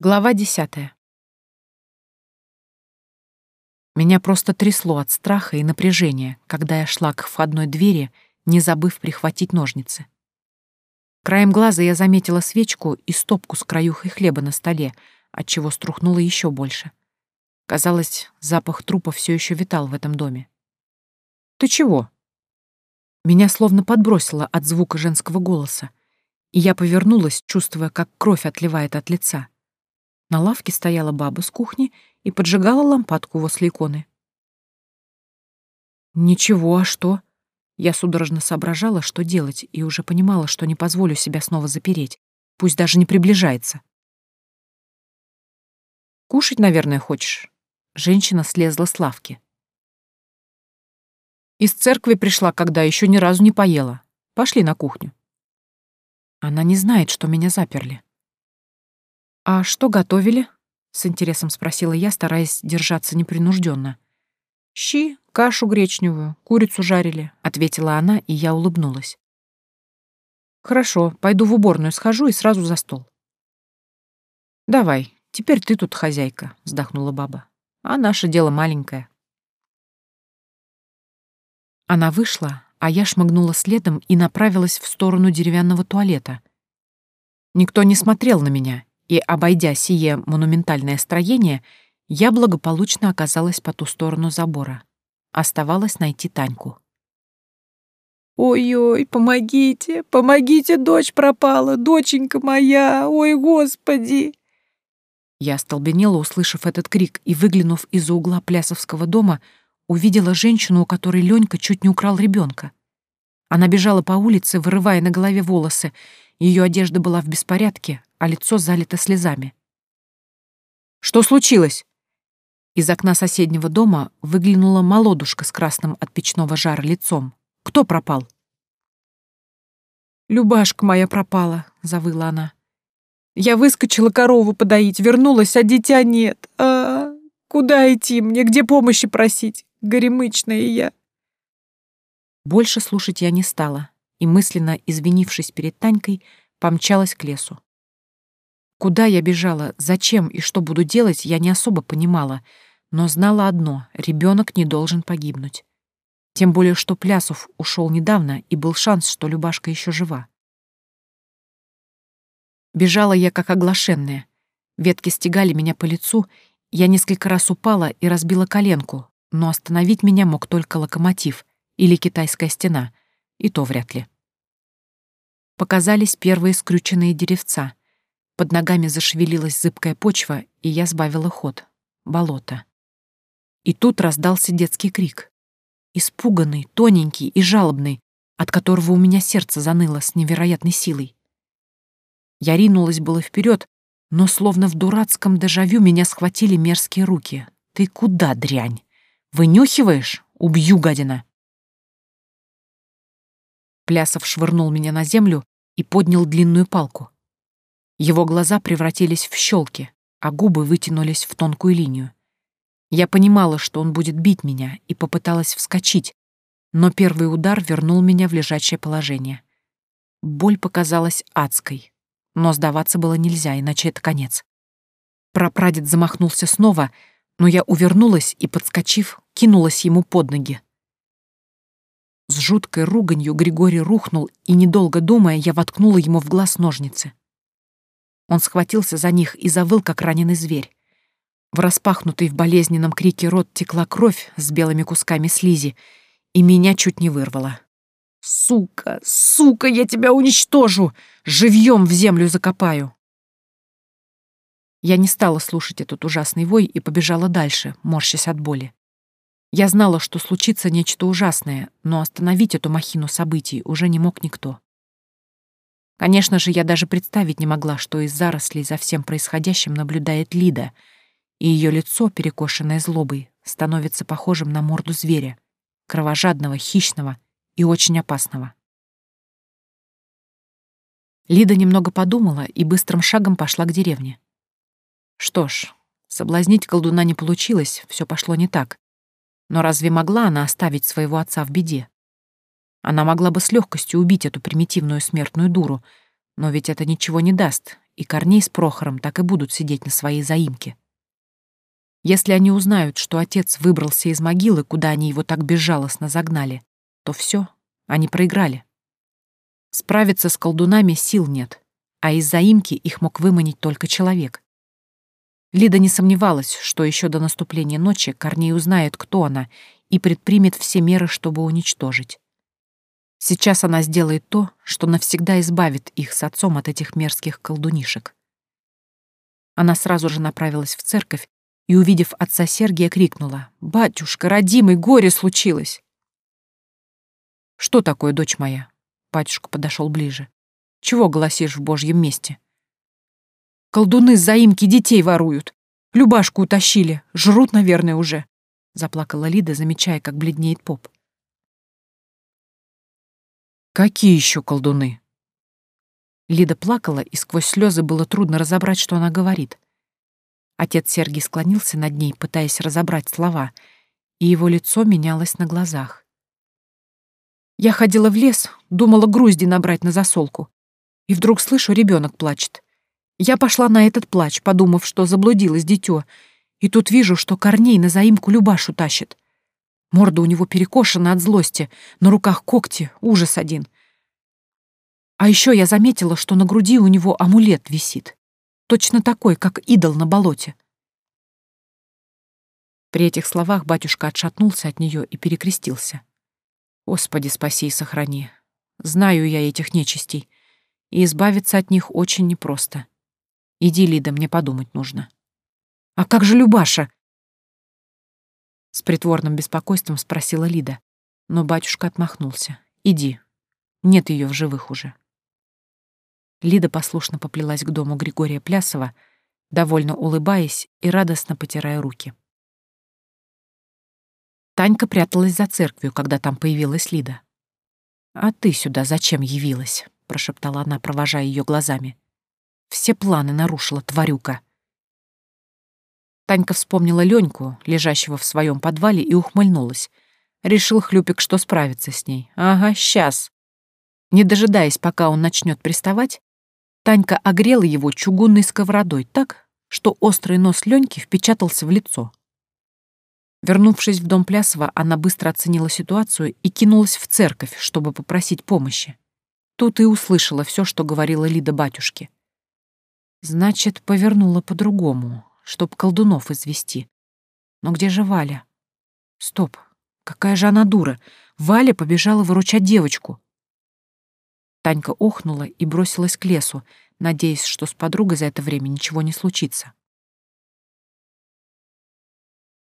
Глава десятая. Меня просто трясло от страха и напряжения, когда я шла к входной двери, не забыв прихватить ножницы. Краем глаза я заметила свечку и стопку с краюхой хлеба на столе, отчего струхнуло еще больше. Казалось, запах трупа все еще витал в этом доме. «Ты чего?» Меня словно подбросило от звука женского голоса, и я повернулась, чувствуя, как кровь отливает от лица. На лавке стояла баба с кухни и поджигала лампадку возле иконы. «Ничего, а что?» Я судорожно соображала, что делать, и уже понимала, что не позволю себя снова запереть. Пусть даже не приближается. «Кушать, наверное, хочешь?» Женщина слезла с лавки. «Из церкви пришла, когда еще ни разу не поела. Пошли на кухню». Она не знает, что меня заперли. «А что готовили?» — с интересом спросила я, стараясь держаться непринужденно. «Щи, кашу гречневую, курицу жарили», — ответила она, и я улыбнулась. «Хорошо, пойду в уборную схожу и сразу за стол». «Давай, теперь ты тут хозяйка», — вздохнула баба. «А наше дело маленькое». Она вышла, а я шмыгнула следом и направилась в сторону деревянного туалета. Никто не смотрел на меня, и, обойдя сие монументальное строение, я благополучно оказалась по ту сторону забора. Оставалось найти Таньку. «Ой-ой, помогите, помогите, дочь пропала, доченька моя, ой, господи!» Я остолбенела, услышав этот крик, и, выглянув из-за угла плясовского дома, увидела женщину, у которой Ленька чуть не украл ребенка. Она бежала по улице, вырывая на голове волосы. Ее одежда была в беспорядке, а лицо залито слезами. «Что случилось?» Из окна соседнего дома выглянула молодушка с красным от печного жара лицом. «Кто пропал?» «Любашка моя пропала», — завыла она. «Я выскочила корову подоить, вернулась, а дитя нет. А, куда идти мне, где помощи просить? Горемычная я». Больше слушать я не стала и, мысленно извинившись перед Танькой, помчалась к лесу. Куда я бежала, зачем и что буду делать, я не особо понимала, но знала одно — ребенок не должен погибнуть. Тем более, что Плясов ушел недавно, и был шанс, что Любашка еще жива. Бежала я как оглашенная. Ветки стегали меня по лицу, я несколько раз упала и разбила коленку, но остановить меня мог только локомотив или китайская стена, и то вряд ли. Показались первые скрюченные деревца — под ногами зашевелилась зыбкая почва, и я сбавила ход. Болото. И тут раздался детский крик. Испуганный, тоненький и жалобный, от которого у меня сердце заныло с невероятной силой. Я ринулась было вперед, но словно в дурацком дежавю меня схватили мерзкие руки. «Ты куда, дрянь? Вынюхиваешь? Убью, гадина!» Плясов швырнул меня на землю и поднял длинную палку. Его глаза превратились в щелки, а губы вытянулись в тонкую линию. Я понимала, что он будет бить меня, и попыталась вскочить, но первый удар вернул меня в лежачее положение. Боль показалась адской, но сдаваться было нельзя, иначе это конец. Прапрадед замахнулся снова, но я увернулась и, подскочив, кинулась ему под ноги. С жуткой руганью Григорий рухнул, и, недолго думая, я воткнула ему в глаз ножницы. Он схватился за них и завыл, как раненый зверь. В распахнутый в болезненном крике рот текла кровь с белыми кусками слизи, и меня чуть не вырвало. «Сука! Сука! Я тебя уничтожу! Живьем в землю закопаю!» Я не стала слушать этот ужасный вой и побежала дальше, морщась от боли. Я знала, что случится нечто ужасное, но остановить эту махину событий уже не мог никто. Конечно же, я даже представить не могла, что из зарослей за всем происходящим наблюдает Лида, и ее лицо, перекошенное злобой, становится похожим на морду зверя, кровожадного, хищного и очень опасного. Лида немного подумала и быстрым шагом пошла к деревне. Что ж, соблазнить колдуна не получилось, все пошло не так. Но разве могла она оставить своего отца в беде? Она могла бы с легкостью убить эту примитивную смертную дуру, но ведь это ничего не даст, и Корней с Прохором так и будут сидеть на своей заимке. Если они узнают, что отец выбрался из могилы, куда они его так безжалостно загнали, то все, они проиграли. Справиться с колдунами сил нет, а из заимки их мог выманить только человек. Лида не сомневалась, что еще до наступления ночи Корней узнает, кто она, и предпримет все меры, чтобы уничтожить. Сейчас она сделает то, что навсегда избавит их с отцом от этих мерзких колдунишек. Она сразу же направилась в церковь и, увидев отца Сергия, крикнула «Батюшка, родимый, горе случилось!» «Что такое, дочь моя?» Батюшка подошел ближе. «Чего гласишь в Божьем месте?» Колдуны с заимки детей воруют. Любашку утащили. Жрут, наверное, уже. Заплакала Лида, замечая, как бледнеет поп. Какие еще колдуны? Лида плакала, и сквозь слезы было трудно разобрать, что она говорит. Отец Сергий склонился над ней, пытаясь разобрать слова, и его лицо менялось на глазах. Я ходила в лес, думала грузди набрать на засолку, и вдруг слышу, ребенок плачет. Я пошла на этот плач, подумав, что заблудилось дитё, и тут вижу, что Корней на заимку Любашу тащит. Морда у него перекошена от злости, на руках когти, ужас один. А еще я заметила, что на груди у него амулет висит. Точно такой, как идол на болоте. При этих словах батюшка отшатнулся от нее и перекрестился. «Господи, спаси и сохрани. Знаю я этих нечистей, и избавиться от них очень непросто. Иди, Лида, мне подумать нужно. А как же Любаша? С притворным беспокойством спросила Лида, но батюшка отмахнулся. Иди. Нет ее в живых уже. Лида послушно поплелась к дому Григория Плясова, довольно улыбаясь и радостно потирая руки. Танька пряталась за церковью, когда там появилась Лида. «А ты сюда зачем явилась?» — прошептала она, провожая ее глазами. Все планы нарушила тварюка. Танька вспомнила Леньку, лежащего в своем подвале, и ухмыльнулась. Решил Хлюпик, что справится с ней. Ага, сейчас. Не дожидаясь, пока он начнет приставать, Танька огрела его чугунной сковородой так, что острый нос Леньки впечатался в лицо. Вернувшись в дом Плясова, она быстро оценила ситуацию и кинулась в церковь, чтобы попросить помощи. Тут и услышала все, что говорила Лида батюшке. Значит, повернула по-другому, чтоб колдунов извести. Но где же Валя? Стоп, какая же она дура. Валя побежала выручать девочку. Танька охнула и бросилась к лесу, надеясь, что с подругой за это время ничего не случится.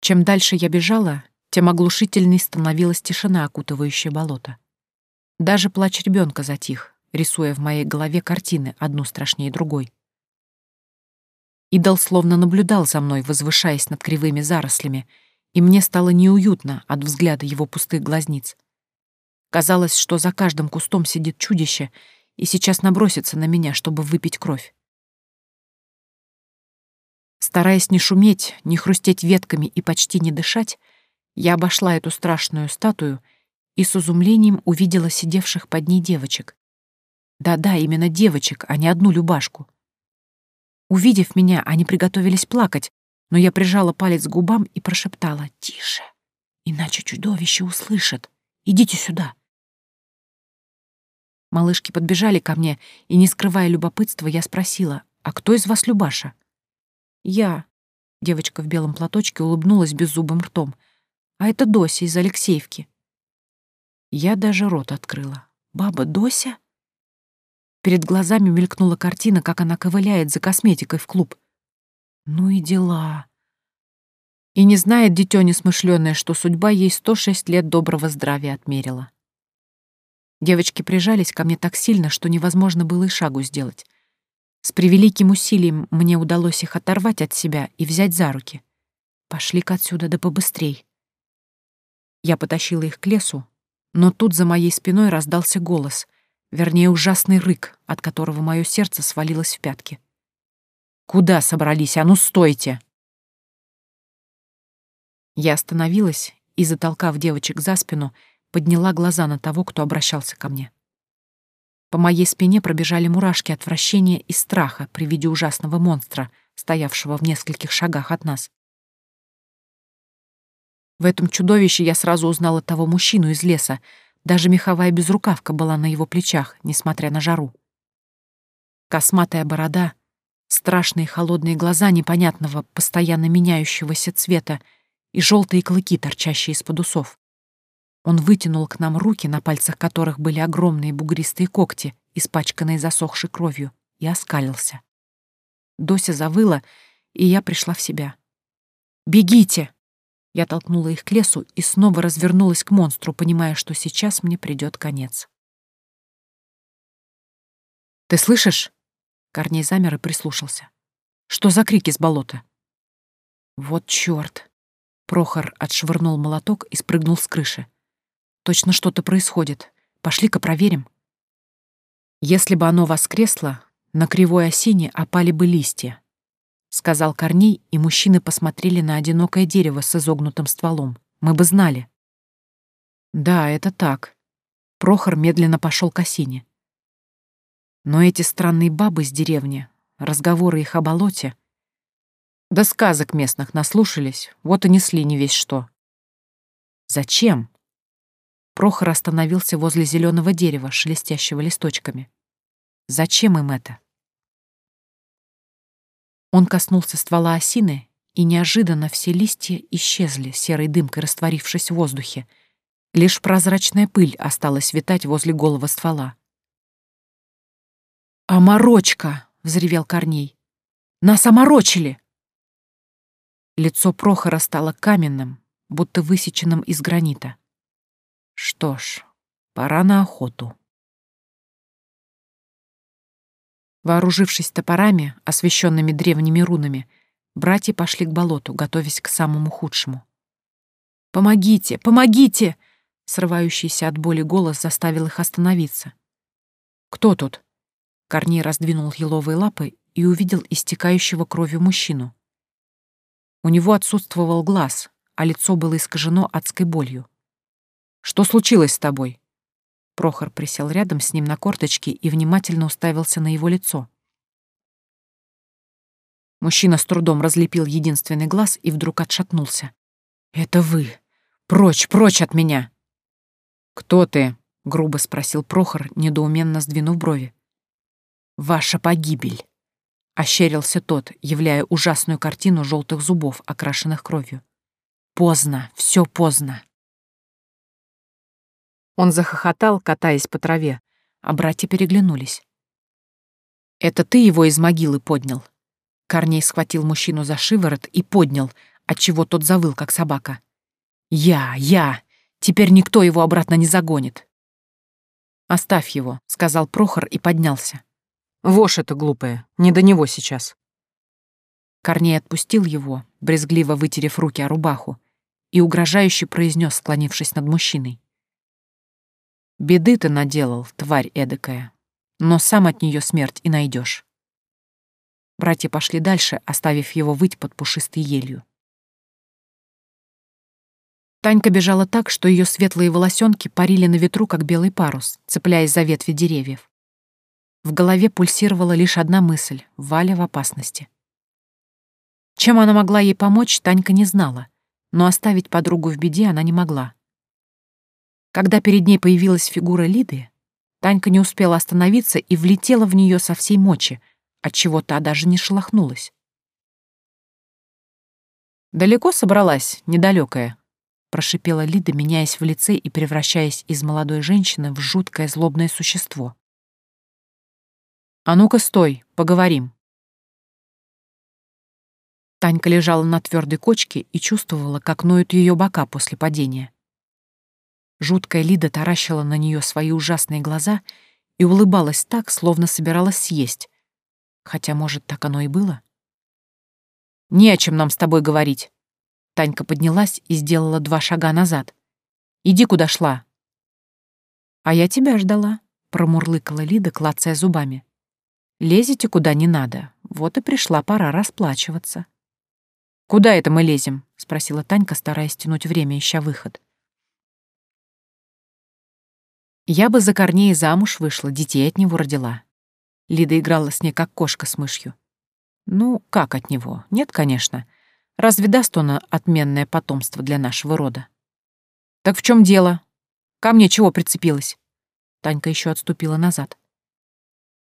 Чем дальше я бежала, тем оглушительней становилась тишина, окутывающая болото. Даже плач ребенка затих, рисуя в моей голове картины, одну страшнее другой. Идол словно наблюдал за мной, возвышаясь над кривыми зарослями, и мне стало неуютно от взгляда его пустых глазниц. Казалось, что за каждым кустом сидит чудище и сейчас набросится на меня, чтобы выпить кровь. Стараясь не шуметь, не хрустеть ветками и почти не дышать, я обошла эту страшную статую и с изумлением увидела сидевших под ней девочек. Да-да, именно девочек, а не одну Любашку. Увидев меня, они приготовились плакать, но я прижала палец к губам и прошептала «Тише, иначе чудовище услышит. Идите сюда». Малышки подбежали ко мне, и, не скрывая любопытства, я спросила «А кто из вас Любаша?» «Я». Девочка в белом платочке улыбнулась беззубым ртом. «А это Дося из Алексеевки». Я даже рот открыла. «Баба Дося?» Перед глазами мелькнула картина, как она ковыляет за косметикой в клуб. Ну и дела. И не знает дитё несмышленое, что судьба ей 106 лет доброго здравия отмерила. Девочки прижались ко мне так сильно, что невозможно было и шагу сделать. С превеликим усилием мне удалось их оторвать от себя и взять за руки. Пошли-ка отсюда да побыстрей. Я потащила их к лесу, но тут за моей спиной раздался голос — Вернее, ужасный рык, от которого мое сердце свалилось в пятки. «Куда собрались? А ну, стойте!» Я остановилась и, затолкав девочек за спину, подняла глаза на того, кто обращался ко мне. По моей спине пробежали мурашки отвращения и страха при виде ужасного монстра, стоявшего в нескольких шагах от нас. В этом чудовище я сразу узнала того мужчину из леса. Даже меховая безрукавка была на его плечах, несмотря на жару. Косматая борода, страшные холодные глаза непонятного, постоянно меняющегося цвета и желтые клыки, торчащие из-под усов. Он вытянул к нам руки, на пальцах которых были огромные бугристые когти, испачканные засохшей кровью, и оскалился. Дося завыла, и я пришла в себя. «Бегите!» Я толкнула их к лесу и снова развернулась к монстру, понимая, что сейчас мне придет конец. «Ты слышишь?» Корней замер и прислушался. «Что за крики с болота?» «Вот чёрт!» Прохор отшвырнул молоток и спрыгнул с крыши. «Точно что-то происходит. Пошли-ка проверим». Если бы оно воскресло, на кривой осине опали бы листья. — сказал Корней, и мужчины посмотрели на одинокое дерево с изогнутым стволом. «Мы бы знали». «Да, это так». Прохор медленно пошел к осине. Но эти странные бабы с деревни, разговоры их о болоте... Да сказок местных наслушались, вот и несли не весь что. «Зачем?» Прохор остановился возле зеленого дерева, шелестящего листочками. «Зачем им это?» Он коснулся ствола осины, и неожиданно все листья исчезли, серой дымкой растворившись в воздухе. Лишь прозрачная пыль осталась витать возле голого ствола. «Оморочка!» — взревел Корней. «Нас оморочили!» Лицо Прохора стало каменным, будто высеченным из гранита. Что ж, пора на охоту. Вооружившись топорами, освещенными древними рунами, братья пошли к болоту, готовясь к самому худшему. «Помогите! Помогите!» Срывающийся от боли голос заставил их остановиться. «Кто тут?» Корней раздвинул еловые лапы и увидел истекающего кровью мужчину. У него отсутствовал глаз, а лицо было искажено адской болью. «Что случилось с тобой?» Прохор присел рядом с ним на корточки и внимательно уставился на его лицо. Мужчина с трудом разлепил единственный глаз и вдруг отшатнулся. «Это вы! Прочь, прочь от меня!» «Кто ты?» — грубо спросил Прохор, недоуменно сдвинув брови. «Ваша погибель!» — ощерился тот, являя ужасную картину желтых зубов, окрашенных кровью. «Поздно, все поздно!» Он захохотал, катаясь по траве, а братья переглянулись. «Это ты его из могилы поднял?» Корней схватил мужчину за шиворот и поднял, отчего тот завыл, как собака. «Я, я! Теперь никто его обратно не загонит!» «Оставь его», — сказал Прохор и поднялся. «Вошь это глупая, не до него сейчас». Корней отпустил его, брезгливо вытерев руки о рубаху, и угрожающе произнес, склонившись над мужчиной. Беды ты наделал, тварь эдакая, но сам от нее смерть и найдешь. Братья пошли дальше, оставив его выть под пушистой елью. Танька бежала так, что ее светлые волосенки парили на ветру, как белый парус, цепляясь за ветви деревьев. В голове пульсировала лишь одна мысль — Валя в опасности. Чем она могла ей помочь, Танька не знала, но оставить подругу в беде она не могла. Когда перед ней появилась фигура Лиды, Танька не успела остановиться и влетела в нее со всей мочи, отчего та даже не шелохнулась. «Далеко собралась, недалекая», — прошипела Лида, меняясь в лице и превращаясь из молодой женщины в жуткое злобное существо. «А ну-ка, стой, поговорим». Танька лежала на твердой кочке и чувствовала, как ноют ее бока после падения. Жуткая Лида таращила на нее свои ужасные глаза и улыбалась так, словно собиралась съесть. Хотя, может, так оно и было? «Не о чем нам с тобой говорить». Танька поднялась и сделала два шага назад. «Иди, куда шла». «А я тебя ждала», — промурлыкала Лида, клацая зубами. «Лезете куда не надо. Вот и пришла пора расплачиваться». «Куда это мы лезем?» — спросила Танька, стараясь тянуть время, ища выход. Я бы за Корнея замуж вышла, детей от него родила. Лида играла с ней, как кошка с мышью. Ну, как от него? Нет, конечно. Разве даст он отменное потомство для нашего рода? Так в чем дело? Ко мне чего прицепилась? Танька еще отступила назад.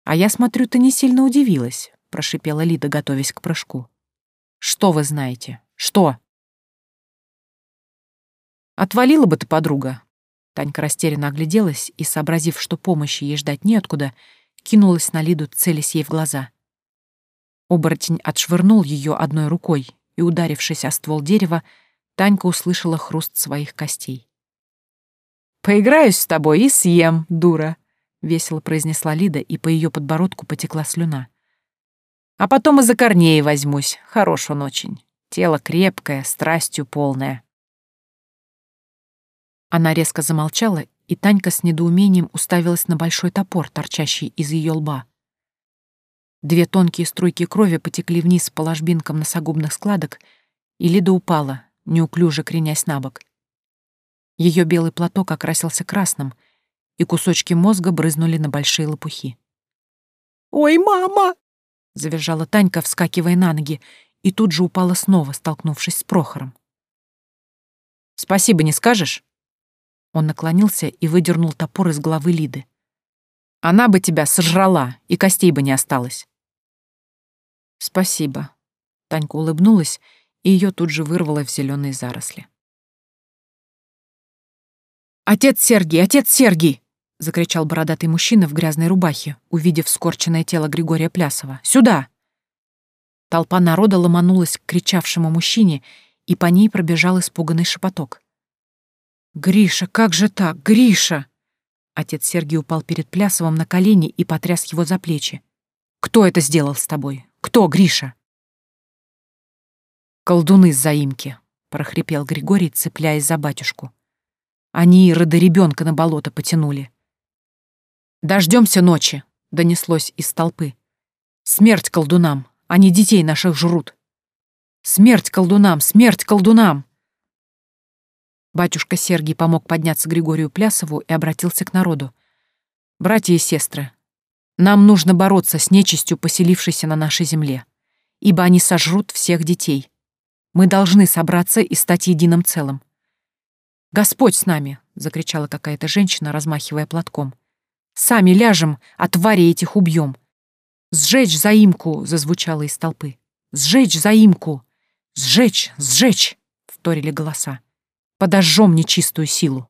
А я смотрю, ты не сильно удивилась, прошипела Лида, готовясь к прыжку. Что вы знаете? Что? Отвалила бы ты, подруга, Танька растерянно огляделась и, сообразив, что помощи ей ждать неоткуда, кинулась на Лиду, целясь ей в глаза. Оборотень отшвырнул ее одной рукой, и, ударившись о ствол дерева, Танька услышала хруст своих костей. «Поиграюсь с тобой и съем, дура», — весело произнесла Лида, и по ее подбородку потекла слюна. «А потом и за Корнея возьмусь, хорош он очень. Тело крепкое, страстью полное». Она резко замолчала, и Танька с недоумением уставилась на большой топор, торчащий из ее лба. Две тонкие струйки крови потекли вниз по ложбинкам носогубных складок, и Лида упала, неуклюже кренясь на бок. Ее белый платок окрасился красным, и кусочки мозга брызнули на большие лопухи. «Ой, мама!» — завизжала Танька, вскакивая на ноги, и тут же упала снова, столкнувшись с Прохором. «Спасибо не скажешь?» Он наклонился и выдернул топор из головы Лиды. «Она бы тебя сожрала, и костей бы не осталось». «Спасибо». Танька улыбнулась, и ее тут же вырвало в зеленые заросли. «Отец Сергий! Отец Сергий!» — закричал бородатый мужчина в грязной рубахе, увидев скорченное тело Григория Плясова. «Сюда!» Толпа народа ломанулась к кричавшему мужчине, и по ней пробежал испуганный шепоток. «Гриша, как же так? Гриша!» Отец Сергий упал перед Плясовым на колени и потряс его за плечи. «Кто это сделал с тобой? Кто, Гриша?» «Колдуны с заимки», — прохрипел Григорий, цепляясь за батюшку. «Они рода ребенка на болото потянули». «Дождемся ночи», — донеслось из толпы. «Смерть колдунам! Они детей наших жрут!» «Смерть колдунам! Смерть колдунам!» Батюшка Сергий помог подняться Григорию Плясову и обратился к народу. «Братья и сестры, нам нужно бороться с нечистью, поселившейся на нашей земле, ибо они сожрут всех детей. Мы должны собраться и стать единым целым». «Господь с нами!» — закричала какая-то женщина, размахивая платком. «Сами ляжем, а твари этих убьем!» «Сжечь заимку!» — зазвучало из толпы. «Сжечь заимку! Сжечь! Сжечь!» — вторили голоса подожжем нечистую силу.